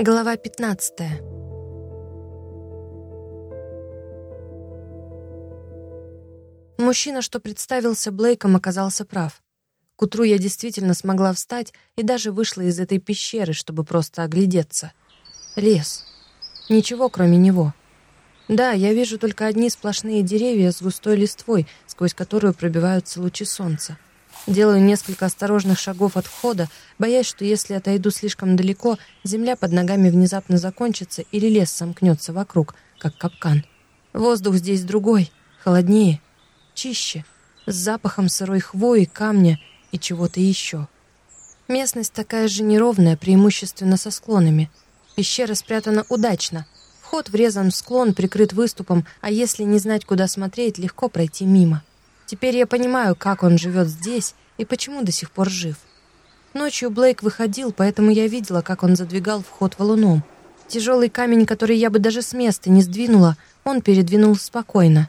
Глава 15. Мужчина, что представился Блейком, оказался прав. К утру я действительно смогла встать и даже вышла из этой пещеры, чтобы просто оглядеться. Лес. Ничего, кроме него. Да, я вижу только одни сплошные деревья с густой листвой, сквозь которую пробиваются лучи солнца. Делаю несколько осторожных шагов от входа, боясь, что если отойду слишком далеко, земля под ногами внезапно закончится или лес сомкнется вокруг, как капкан. Воздух здесь другой, холоднее, чище, с запахом сырой хвои, камня и чего-то еще. Местность такая же неровная, преимущественно со склонами. Пещера спрятана удачно. Вход врезан в склон, прикрыт выступом, а если не знать, куда смотреть, легко пройти мимо. Теперь я понимаю, как он живет здесь и почему до сих пор жив. Ночью Блейк выходил, поэтому я видела, как он задвигал вход валуном. Тяжелый камень, который я бы даже с места не сдвинула, он передвинул спокойно.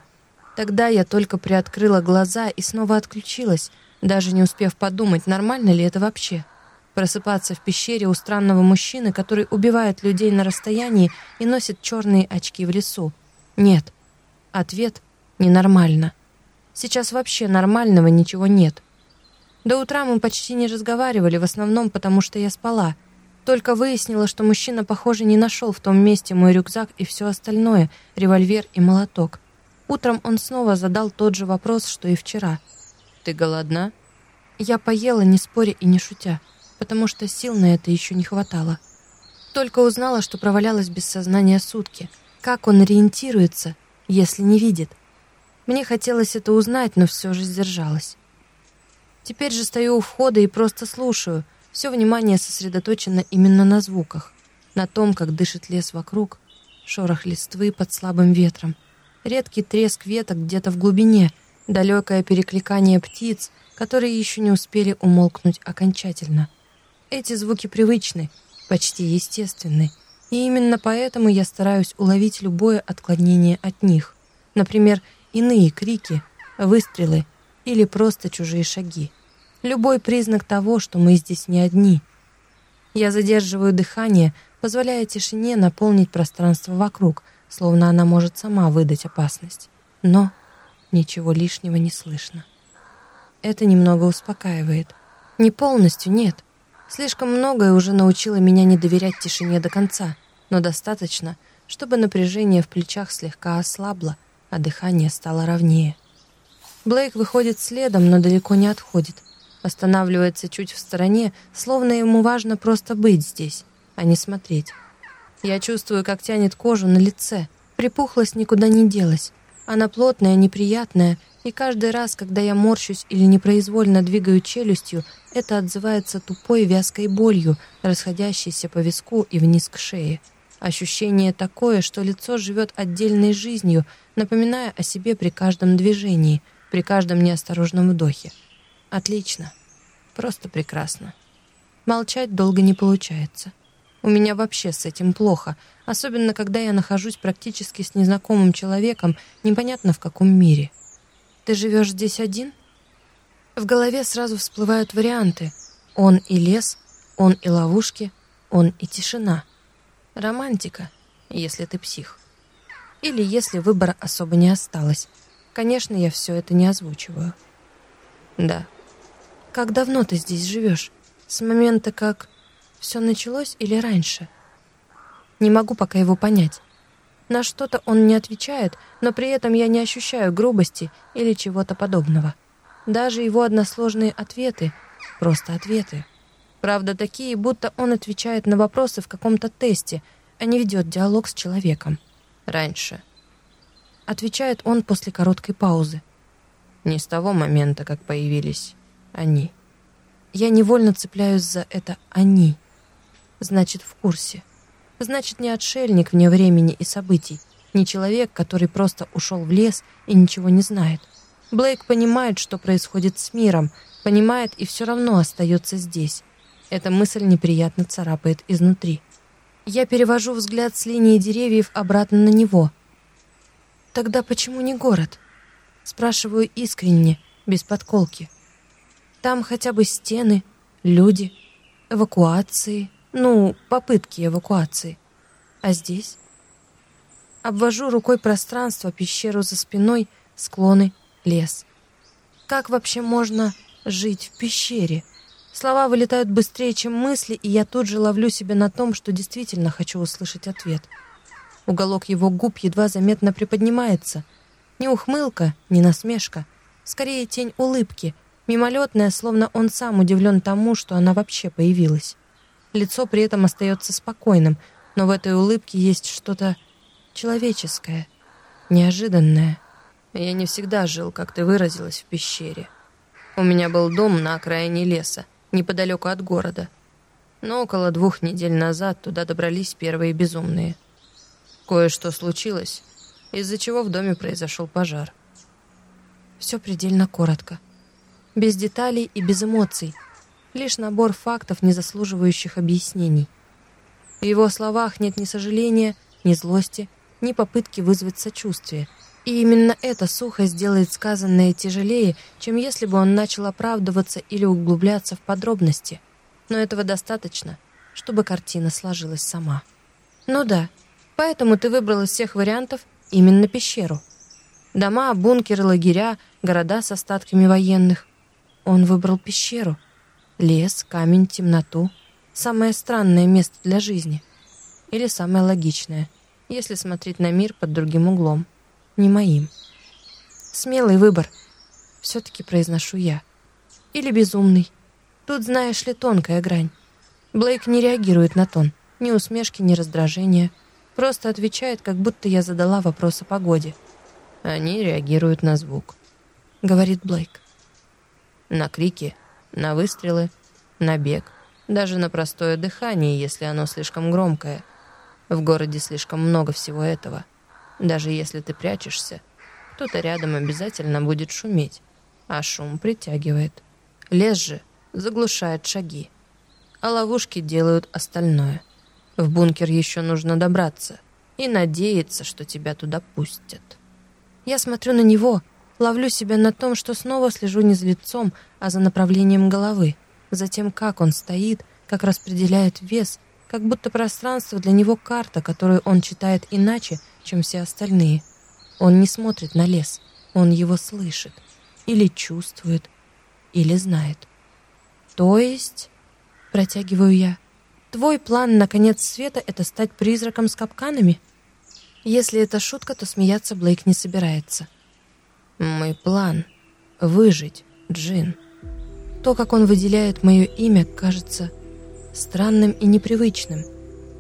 Тогда я только приоткрыла глаза и снова отключилась, даже не успев подумать, нормально ли это вообще. Просыпаться в пещере у странного мужчины, который убивает людей на расстоянии и носит черные очки в лесу. Нет. Ответ — ненормально. Сейчас вообще нормального ничего нет. До утра мы почти не разговаривали, в основном потому, что я спала. Только выяснила, что мужчина, похоже, не нашел в том месте мой рюкзак и все остальное, револьвер и молоток. Утром он снова задал тот же вопрос, что и вчера. «Ты голодна?» Я поела, не споря и не шутя, потому что сил на это еще не хватало. Только узнала, что провалялась без сознания сутки. Как он ориентируется, если не видит? Мне хотелось это узнать, но все же сдержалась. Теперь же стою у входа и просто слушаю. Все внимание сосредоточено именно на звуках. На том, как дышит лес вокруг, шорох листвы под слабым ветром, редкий треск веток где-то в глубине, далекое перекликание птиц, которые еще не успели умолкнуть окончательно. Эти звуки привычны, почти естественны, и именно поэтому я стараюсь уловить любое отклонение от них. Например, иные крики, выстрелы или просто чужие шаги. Любой признак того, что мы здесь не одни. Я задерживаю дыхание, позволяя тишине наполнить пространство вокруг, словно она может сама выдать опасность. Но ничего лишнего не слышно. Это немного успокаивает. Не полностью, нет. Слишком многое уже научило меня не доверять тишине до конца, но достаточно, чтобы напряжение в плечах слегка ослабло, а дыхание стало ровнее. Блейк выходит следом, но далеко не отходит. Останавливается чуть в стороне, словно ему важно просто быть здесь, а не смотреть. Я чувствую, как тянет кожу на лице. Припухлость никуда не делась. Она плотная, неприятная, и каждый раз, когда я морщусь или непроизвольно двигаю челюстью, это отзывается тупой вязкой болью, расходящейся по виску и вниз к шее. Ощущение такое, что лицо живет отдельной жизнью, напоминая о себе при каждом движении, при каждом неосторожном вдохе. Отлично. Просто прекрасно. Молчать долго не получается. У меня вообще с этим плохо, особенно когда я нахожусь практически с незнакомым человеком, непонятно в каком мире. Ты живешь здесь один? В голове сразу всплывают варианты. Он и лес, он и ловушки, он и тишина. Романтика, если ты псих. Или если выбора особо не осталось. Конечно, я все это не озвучиваю. Да. Как давно ты здесь живешь? С момента, как все началось или раньше? Не могу пока его понять. На что-то он не отвечает, но при этом я не ощущаю грубости или чего-то подобного. Даже его односложные ответы — просто ответы. Правда, такие, будто он отвечает на вопросы в каком-то тесте, а не ведет диалог с человеком. Раньше. Отвечает он после короткой паузы. Не с того момента, как появились они. Я невольно цепляюсь за это «они». Значит, в курсе. Значит, не отшельник вне времени и событий, не человек, который просто ушел в лес и ничего не знает. Блейк понимает, что происходит с миром, понимает и все равно остается здесь. Эта мысль неприятно царапает изнутри. Я перевожу взгляд с линии деревьев обратно на него. Тогда почему не город? Спрашиваю искренне, без подколки. Там хотя бы стены, люди, эвакуации, Ну, попытки эвакуации. А здесь? Обвожу рукой пространство, пещеру за спиной, склоны, лес. Как вообще можно жить в пещере? Слова вылетают быстрее, чем мысли, и я тут же ловлю себя на том, что действительно хочу услышать ответ. Уголок его губ едва заметно приподнимается. Не ухмылка, не насмешка. Скорее тень улыбки, мимолетная, словно он сам удивлен тому, что она вообще появилась. Лицо при этом остается спокойным, но в этой улыбке есть что-то человеческое, неожиданное. Я не всегда жил, как ты выразилась, в пещере. У меня был дом на окраине леса, неподалеку от города. Но около двух недель назад туда добрались первые безумные. Кое-что случилось, из-за чего в доме произошел пожар. Все предельно коротко. Без деталей и без эмоций. Лишь набор фактов, не заслуживающих объяснений. В его словах нет ни сожаления, ни злости, ни попытки вызвать сочувствие. И именно эта сухость делает сказанное тяжелее, чем если бы он начал оправдываться или углубляться в подробности. Но этого достаточно, чтобы картина сложилась сама. Ну да, поэтому ты выбрал из всех вариантов именно пещеру. Дома, бункеры, лагеря, города с остатками военных. Он выбрал пещеру. Лес, камень, темноту. Самое странное место для жизни. Или самое логичное, если смотреть на мир под другим углом не моим. Смелый выбор, все-таки произношу я. Или безумный. Тут, знаешь ли, тонкая грань. Блейк не реагирует на тон, ни усмешки, ни раздражения. Просто отвечает, как будто я задала вопрос о погоде. Они реагируют на звук, говорит Блейк. На крики, на выстрелы, на бег, даже на простое дыхание, если оно слишком громкое. В городе слишком много всего этого. Даже если ты прячешься, кто-то рядом обязательно будет шуметь, а шум притягивает. Лес же заглушает шаги, а ловушки делают остальное. В бункер еще нужно добраться и надеяться, что тебя туда пустят. Я смотрю на него, ловлю себя на том, что снова слежу не за лицом, а за направлением головы, за тем, как он стоит, как распределяет вес, как будто пространство для него карта, которую он читает иначе, чем все остальные. Он не смотрит на лес, он его слышит, или чувствует, или знает. То есть, протягиваю я, твой план на конец света — это стать призраком с капканами? Если это шутка, то смеяться Блейк не собирается. Мой план — выжить, Джин. То, как он выделяет мое имя, кажется странным и непривычным,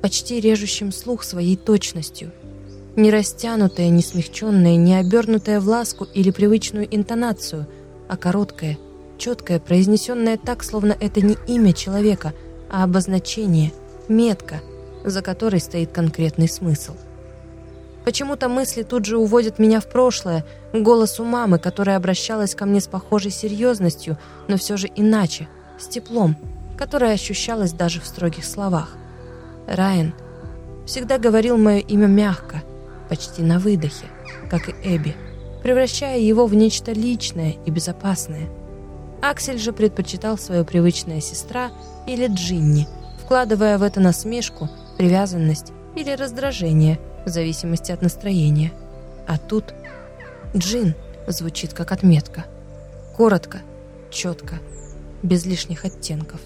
почти режущим слух своей точностью — не растянутая, не смягченная, не обернутая в ласку или привычную интонацию, а короткая, четкая, произнесенная так, словно это не имя человека, а обозначение, метка, за которой стоит конкретный смысл. Почему-то мысли тут же уводят меня в прошлое, к голосу мамы, которая обращалась ко мне с похожей серьезностью, но все же иначе, с теплом, которое ощущалось даже в строгих словах. Райан всегда говорил мое имя мягко, почти на выдохе, как и Эбби, превращая его в нечто личное и безопасное. Аксель же предпочитал свою привычная сестра или Джинни, вкладывая в это насмешку, привязанность или раздражение, в зависимости от настроения. А тут Джин звучит как отметка. Коротко, четко, без лишних оттенков.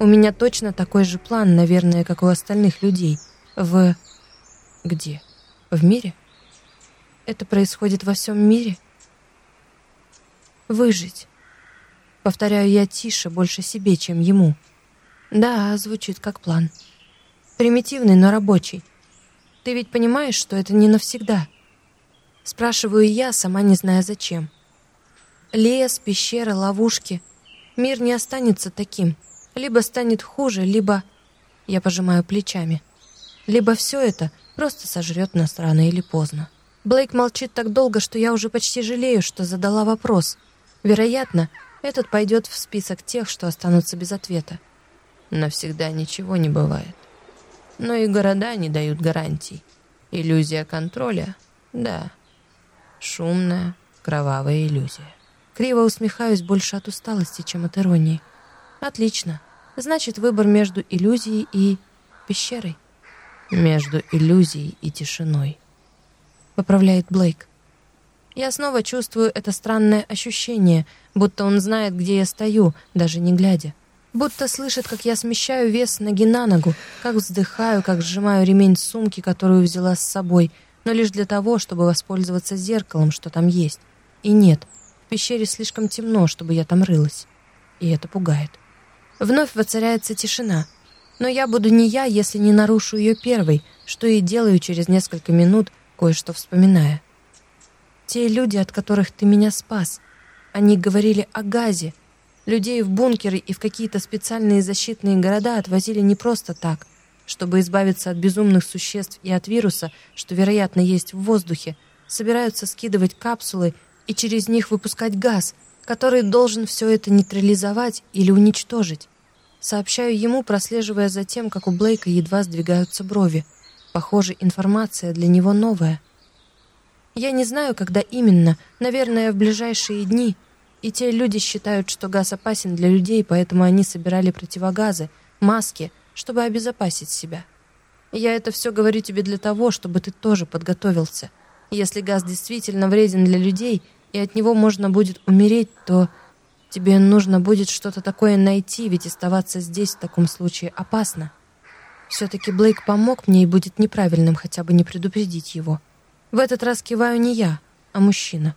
У меня точно такой же план, наверное, как у остальных людей. В... Где? В мире? Это происходит во всем мире? Выжить. Повторяю я тише, больше себе, чем ему. Да, звучит как план. Примитивный, но рабочий. Ты ведь понимаешь, что это не навсегда? Спрашиваю я, сама не зная зачем. Лес, пещера, ловушки. Мир не останется таким. Либо станет хуже, либо... Я пожимаю плечами. Либо все это просто сожрет нас рано или поздно. Блейк молчит так долго, что я уже почти жалею, что задала вопрос. Вероятно, этот пойдет в список тех, что останутся без ответа. Навсегда ничего не бывает. Но и города не дают гарантий. Иллюзия контроля? Да. Шумная, кровавая иллюзия. Криво усмехаюсь больше от усталости, чем от иронии. Отлично. Значит, выбор между иллюзией и пещерой. Между иллюзией и тишиной. Поправляет Блейк. Я снова чувствую это странное ощущение, будто он знает, где я стою, даже не глядя. Будто слышит, как я смещаю вес ноги на ногу, как вздыхаю, как сжимаю ремень сумки, которую взяла с собой, но лишь для того, чтобы воспользоваться зеркалом, что там есть. И нет, в пещере слишком темно, чтобы я там рылась. И это пугает. Вновь воцаряется тишина. Но я буду не я, если не нарушу ее первой, что и делаю через несколько минут, кое-что вспоминая. Те люди, от которых ты меня спас, они говорили о газе. Людей в бункеры и в какие-то специальные защитные города отвозили не просто так, чтобы избавиться от безумных существ и от вируса, что, вероятно, есть в воздухе, собираются скидывать капсулы и через них выпускать газ — который должен все это нейтрализовать или уничтожить. Сообщаю ему, прослеживая за тем, как у Блейка едва сдвигаются брови. Похоже, информация для него новая. Я не знаю, когда именно, наверное, в ближайшие дни. И те люди считают, что газ опасен для людей, поэтому они собирали противогазы, маски, чтобы обезопасить себя. Я это все говорю тебе для того, чтобы ты тоже подготовился. Если газ действительно вреден для людей — и от него можно будет умереть, то тебе нужно будет что-то такое найти, ведь оставаться здесь в таком случае опасно. Все-таки Блейк помог мне и будет неправильным хотя бы не предупредить его. В этот раз киваю не я, а мужчина.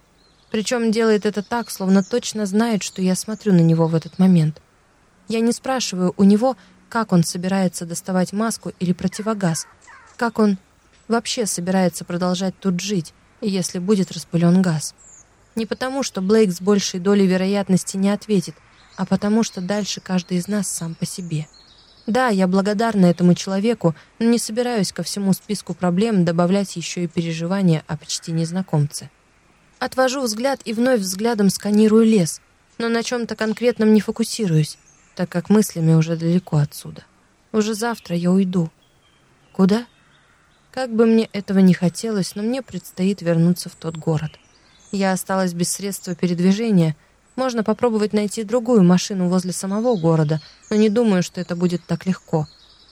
Причем делает это так, словно точно знает, что я смотрю на него в этот момент. Я не спрашиваю у него, как он собирается доставать маску или противогаз, как он вообще собирается продолжать тут жить, если будет распылен газ. Не потому, что Блейк с большей долей вероятности не ответит, а потому, что дальше каждый из нас сам по себе. Да, я благодарна этому человеку, но не собираюсь ко всему списку проблем добавлять еще и переживания о почти незнакомце. Отвожу взгляд и вновь взглядом сканирую лес, но на чем-то конкретном не фокусируюсь, так как мыслями уже далеко отсюда. Уже завтра я уйду. Куда? Как бы мне этого не хотелось, но мне предстоит вернуться в тот город. Я осталась без средства передвижения. Можно попробовать найти другую машину возле самого города, но не думаю, что это будет так легко.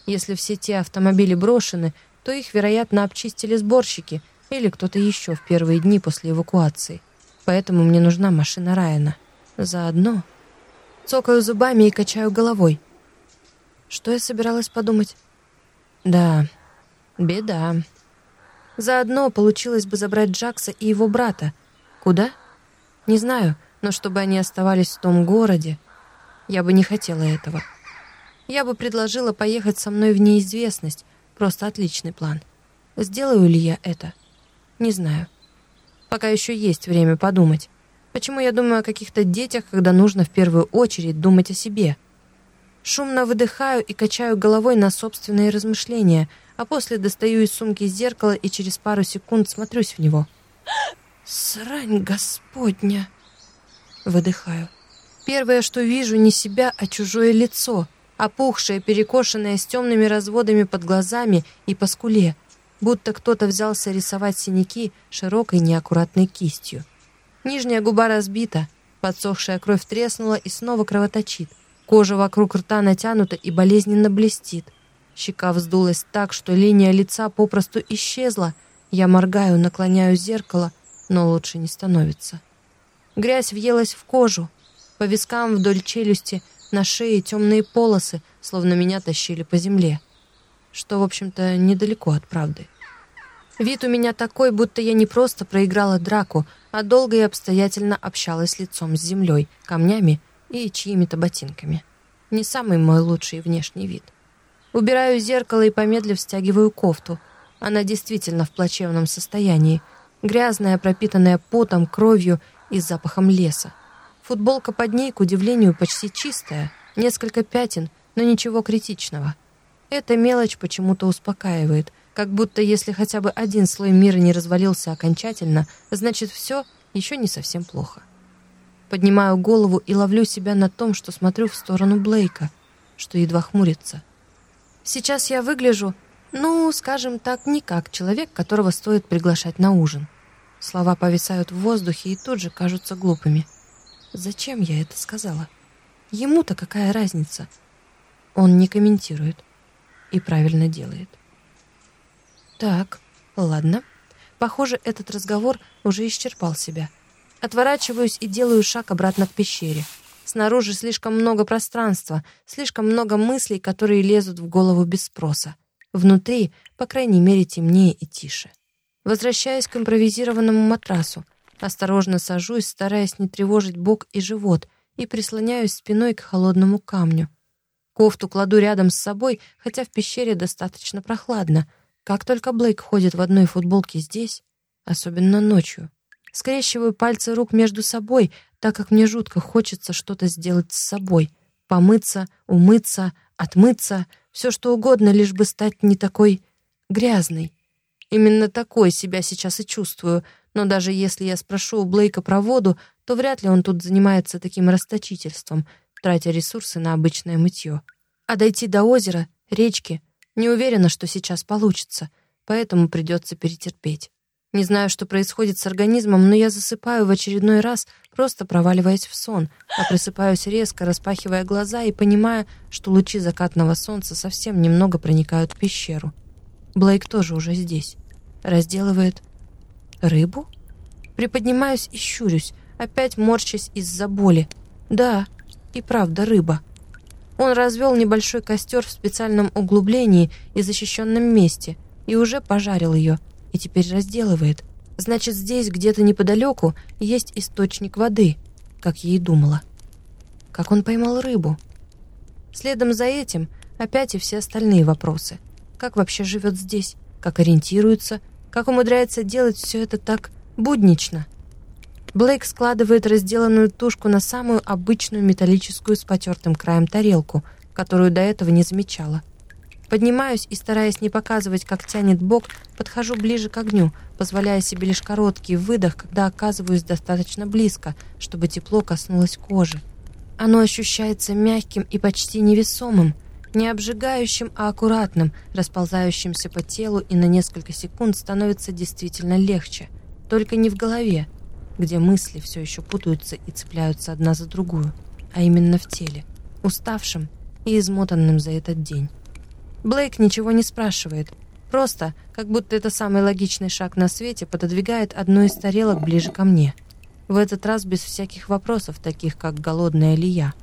Если все те автомобили брошены, то их, вероятно, обчистили сборщики или кто-то еще в первые дни после эвакуации. Поэтому мне нужна машина Райана. Заодно... Цокаю зубами и качаю головой. Что я собиралась подумать? Да, беда. Заодно получилось бы забрать Джакса и его брата, Куда? Не знаю, но чтобы они оставались в том городе, я бы не хотела этого. Я бы предложила поехать со мной в неизвестность. Просто отличный план. Сделаю ли я это? Не знаю. Пока еще есть время подумать. Почему я думаю о каких-то детях, когда нужно в первую очередь думать о себе? Шумно выдыхаю и качаю головой на собственные размышления, а после достаю из сумки зеркало и через пару секунд смотрюсь в него. Срань господня. Выдыхаю. Первое, что вижу, не себя, а чужое лицо, опухшее, перекошенное с темными разводами под глазами и по скуле, будто кто-то взялся рисовать синяки широкой неаккуратной кистью. Нижняя губа разбита, подсохшая кровь треснула и снова кровоточит. Кожа вокруг рта натянута и болезненно блестит. Щека вздулась так, что линия лица попросту исчезла. Я моргаю, наклоняю зеркало, но лучше не становится. Грязь въелась в кожу, по вискам вдоль челюсти, на шее темные полосы, словно меня тащили по земле. Что, в общем-то, недалеко от правды. Вид у меня такой, будто я не просто проиграла драку, а долго и обстоятельно общалась лицом с землей, камнями и чьими-то ботинками. Не самый мой лучший внешний вид. Убираю зеркало и помедлив стягиваю кофту. Она действительно в плачевном состоянии, грязная, пропитанная потом, кровью и запахом леса. Футболка под ней, к удивлению, почти чистая, несколько пятен, но ничего критичного. Эта мелочь почему-то успокаивает, как будто если хотя бы один слой мира не развалился окончательно, значит все еще не совсем плохо. Поднимаю голову и ловлю себя на том, что смотрю в сторону Блейка, что едва хмурится. Сейчас я выгляжу ну, скажем так, не как человек, которого стоит приглашать на ужин. Слова повисают в воздухе и тут же кажутся глупыми. Зачем я это сказала? Ему-то какая разница? Он не комментирует. И правильно делает. Так, ладно. Похоже, этот разговор уже исчерпал себя. Отворачиваюсь и делаю шаг обратно к пещере. Снаружи слишком много пространства, слишком много мыслей, которые лезут в голову без спроса. Внутри, по крайней мере, темнее и тише. Возвращаюсь к импровизированному матрасу. Осторожно сажусь, стараясь не тревожить бок и живот, и прислоняюсь спиной к холодному камню. Кофту кладу рядом с собой, хотя в пещере достаточно прохладно. Как только Блейк ходит в одной футболке здесь, особенно ночью. Скрещиваю пальцы рук между собой, так как мне жутко хочется что-то сделать с собой. Помыться, умыться, отмыться, все что угодно, лишь бы стать не такой грязной. Именно такой себя сейчас и чувствую, но даже если я спрошу у Блейка про воду, то вряд ли он тут занимается таким расточительством, тратя ресурсы на обычное мытье. А дойти до озера, речки, не уверена, что сейчас получится, поэтому придется перетерпеть. Не знаю, что происходит с организмом, но я засыпаю в очередной раз, просто проваливаясь в сон, а просыпаюсь резко, распахивая глаза и понимая, что лучи закатного солнца совсем немного проникают в пещеру. Блейк тоже уже здесь. Разделывает рыбу? Приподнимаюсь и щурюсь, опять морщась из-за боли. Да, и правда рыба. Он развел небольшой костер в специальном углублении и защищенном месте и уже пожарил ее — и теперь разделывает. Значит, здесь, где-то неподалеку, есть источник воды, как и думала. Как он поймал рыбу? Следом за этим опять и все остальные вопросы. Как вообще живет здесь? Как ориентируется? Как умудряется делать все это так буднично? Блейк складывает разделанную тушку на самую обычную металлическую с потертым краем тарелку, которую до этого не замечала. Поднимаюсь и, стараясь не показывать, как тянет бок, подхожу ближе к огню, позволяя себе лишь короткий выдох, когда оказываюсь достаточно близко, чтобы тепло коснулось кожи. Оно ощущается мягким и почти невесомым, не обжигающим, а аккуратным, расползающимся по телу и на несколько секунд становится действительно легче. Только не в голове, где мысли все еще путаются и цепляются одна за другую, а именно в теле, уставшим и измотанным за этот день. Блейк ничего не спрашивает. Просто, как будто это самый логичный шаг на свете, пододвигает одну из тарелок ближе ко мне. В этот раз без всяких вопросов, таких как голодная ли я.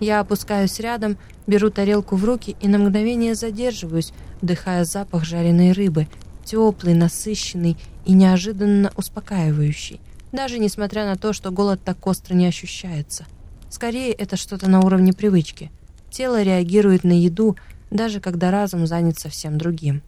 Я опускаюсь рядом, беру тарелку в руки и на мгновение задерживаюсь, вдыхая запах жареной рыбы, теплый, насыщенный и неожиданно успокаивающий, даже несмотря на то, что голод так остро не ощущается. Скорее, это что-то на уровне привычки. Тело реагирует на еду, даже когда разум занят совсем другим.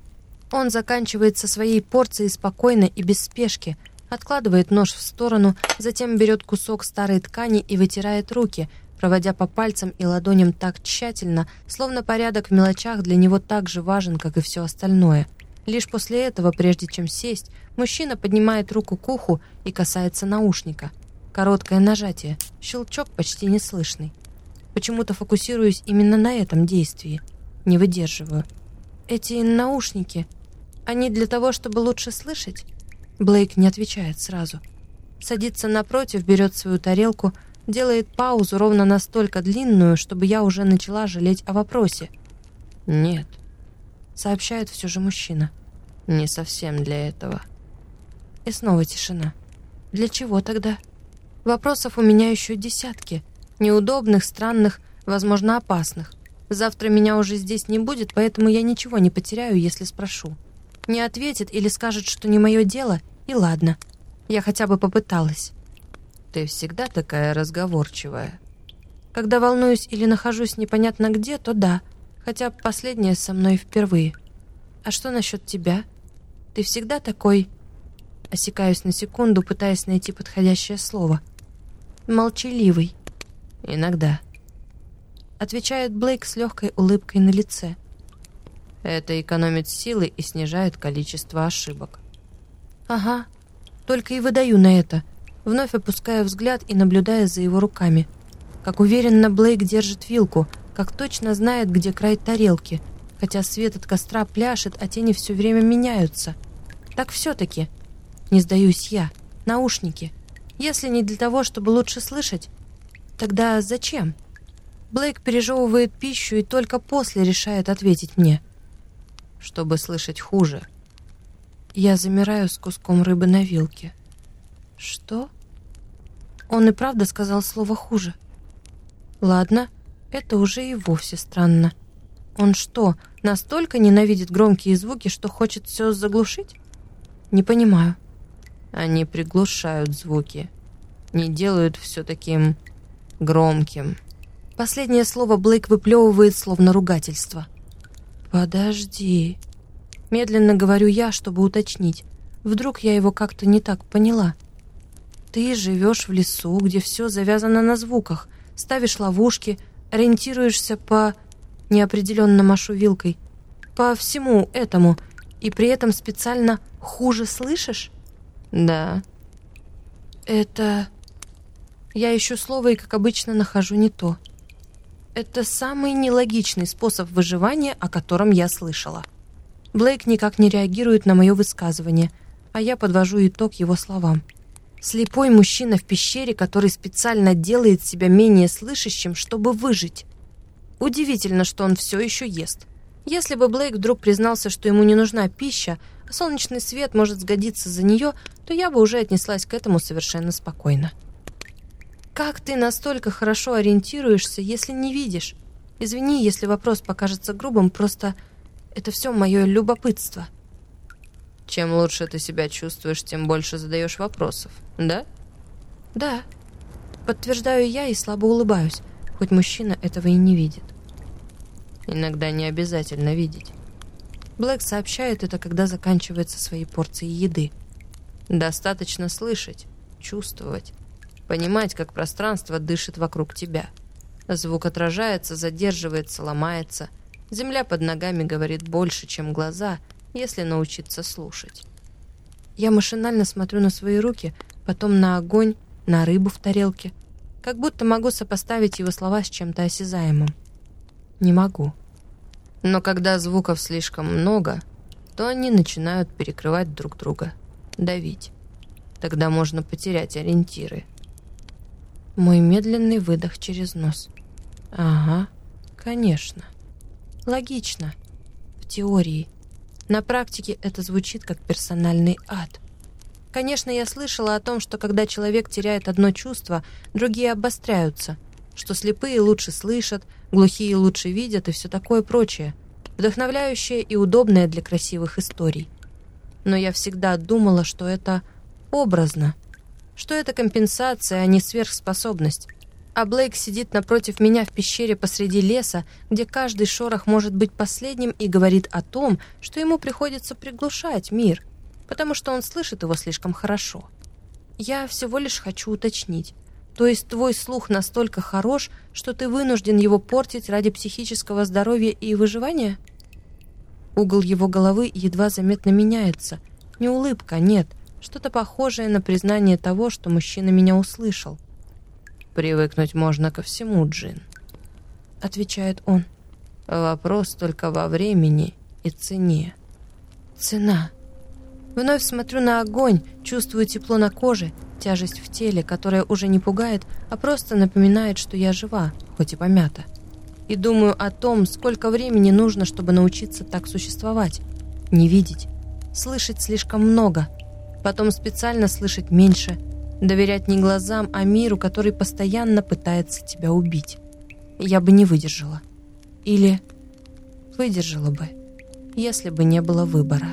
Он заканчивает со своей порцией спокойно и без спешки, откладывает нож в сторону, затем берет кусок старой ткани и вытирает руки, проводя по пальцам и ладоням так тщательно, словно порядок в мелочах для него так же важен, как и все остальное. Лишь после этого, прежде чем сесть, мужчина поднимает руку к уху и касается наушника. Короткое нажатие, щелчок почти неслышный. Почему-то фокусируюсь именно на этом действии – не выдерживаю. Эти наушники, они для того, чтобы лучше слышать? Блейк не отвечает сразу. Садится напротив, берет свою тарелку, делает паузу ровно настолько длинную, чтобы я уже начала жалеть о вопросе. «Нет», — сообщает все же мужчина. «Не совсем для этого». И снова тишина. «Для чего тогда?» Вопросов у меня еще десятки. Неудобных, странных, возможно, опасных. Завтра меня уже здесь не будет, поэтому я ничего не потеряю, если спрошу. Не ответит или скажет, что не мое дело, и ладно. Я хотя бы попыталась. Ты всегда такая разговорчивая. Когда волнуюсь или нахожусь непонятно где, то да. Хотя последнее со мной впервые. А что насчет тебя? Ты всегда такой... Осекаюсь на секунду, пытаясь найти подходящее слово. Молчаливый. Иногда отвечает Блейк с легкой улыбкой на лице. Это экономит силы и снижает количество ошибок. Ага, только и выдаю на это, вновь опуская взгляд и наблюдая за его руками. Как уверенно Блейк держит вилку, как точно знает, где край тарелки, хотя свет от костра пляшет, а тени все время меняются. Так все-таки. Не сдаюсь я. Наушники. Если не для того, чтобы лучше слышать, тогда зачем? Блейк пережевывает пищу и только после решает ответить мне. Чтобы слышать хуже. Я замираю с куском рыбы на вилке. Что? Он и правда сказал слово «хуже». Ладно, это уже и вовсе странно. Он что, настолько ненавидит громкие звуки, что хочет все заглушить? Не понимаю. Они приглушают звуки. Не делают все таким громким. Последнее слово Блейк выплевывает, словно ругательство. «Подожди». Медленно говорю я, чтобы уточнить. Вдруг я его как-то не так поняла. Ты живешь в лесу, где все завязано на звуках, ставишь ловушки, ориентируешься по... Неопределенно машу вилкой. По всему этому. И при этом специально хуже слышишь? Да. Это... Я ищу слово и, как обычно, нахожу не то. Это самый нелогичный способ выживания, о котором я слышала. Блейк никак не реагирует на мое высказывание, а я подвожу итог его словам. Слепой мужчина в пещере, который специально делает себя менее слышащим, чтобы выжить. Удивительно, что он все еще ест. Если бы Блейк вдруг признался, что ему не нужна пища, а солнечный свет может сгодиться за нее, то я бы уже отнеслась к этому совершенно спокойно. Как ты настолько хорошо ориентируешься, если не видишь? Извини, если вопрос покажется грубым, просто это все мое любопытство. Чем лучше ты себя чувствуешь, тем больше задаешь вопросов, да? Да. Подтверждаю я и слабо улыбаюсь, хоть мужчина этого и не видит. Иногда не обязательно видеть. Блэк сообщает это, когда заканчивается своей порцией еды. Достаточно слышать, чувствовать, понимать, как пространство дышит вокруг тебя. Звук отражается, задерживается, ломается. Земля под ногами говорит больше, чем глаза — если научиться слушать. Я машинально смотрю на свои руки, потом на огонь, на рыбу в тарелке, как будто могу сопоставить его слова с чем-то осязаемым. Не могу. Но когда звуков слишком много, то они начинают перекрывать друг друга, давить. Тогда можно потерять ориентиры. Мой медленный выдох через нос. Ага, конечно. Логично. В теории. На практике это звучит как персональный ад. Конечно, я слышала о том, что когда человек теряет одно чувство, другие обостряются, что слепые лучше слышат, глухие лучше видят и все такое прочее, вдохновляющее и удобное для красивых историй. Но я всегда думала, что это образно, что это компенсация, а не сверхспособность, а Блейк сидит напротив меня в пещере посреди леса, где каждый шорох может быть последним и говорит о том, что ему приходится приглушать мир, потому что он слышит его слишком хорошо. Я всего лишь хочу уточнить. То есть твой слух настолько хорош, что ты вынужден его портить ради психического здоровья и выживания? Угол его головы едва заметно меняется. Не улыбка, нет. Что-то похожее на признание того, что мужчина меня услышал. Привыкнуть можно ко всему, Джин. Отвечает он. Вопрос только во времени и цене. Цена. Вновь смотрю на огонь, чувствую тепло на коже, тяжесть в теле, которая уже не пугает, а просто напоминает, что я жива, хоть и помята. И думаю о том, сколько времени нужно, чтобы научиться так существовать. Не видеть. Слышать слишком много. Потом специально слышать меньше – Доверять не глазам, а миру, который постоянно пытается тебя убить. Я бы не выдержала. Или выдержала бы, если бы не было выбора.